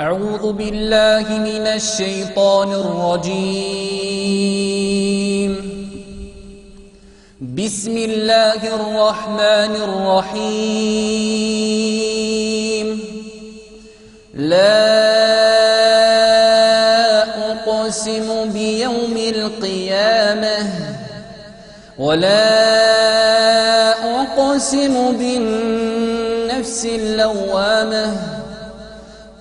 أعوذ بالله من الشيطان الرجيم. بسم الله الرحمن الرحيم. لا أقسم بيوم القيامة ولا أقسم بالنفس اللوامة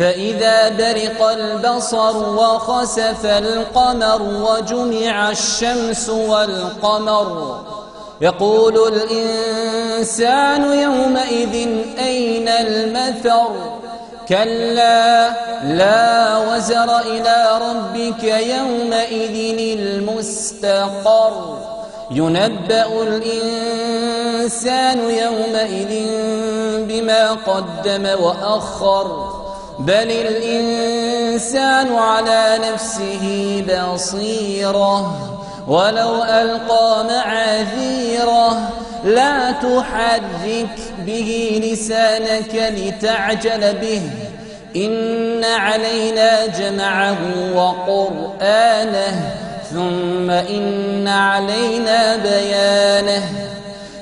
فإذا برق البصر وخسف القمر وجمع الشمس والقمر يقول الإنسان يومئذ أين المثر؟ كلا لا وزر إلى ربك يومئذ المستقر. ينبأ الإنسان يومئذ بما قدم وأخر. بل الإنسان على نفسه بصيرة ولو ألقى معاذيره لا تحرك به لسانك لتعجل به. إن علينا جمعه وقرآنه ثم إن علينا بيانه.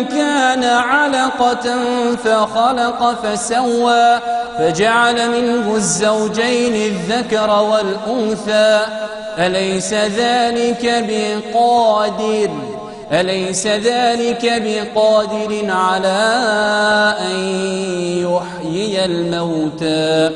كان علقة فخلق فسوى فجعل منه الزوجين الذكر والأنثى. أليس ذلك بقادر؟ أليس ذلك بقادر على أن يحيي الموتى؟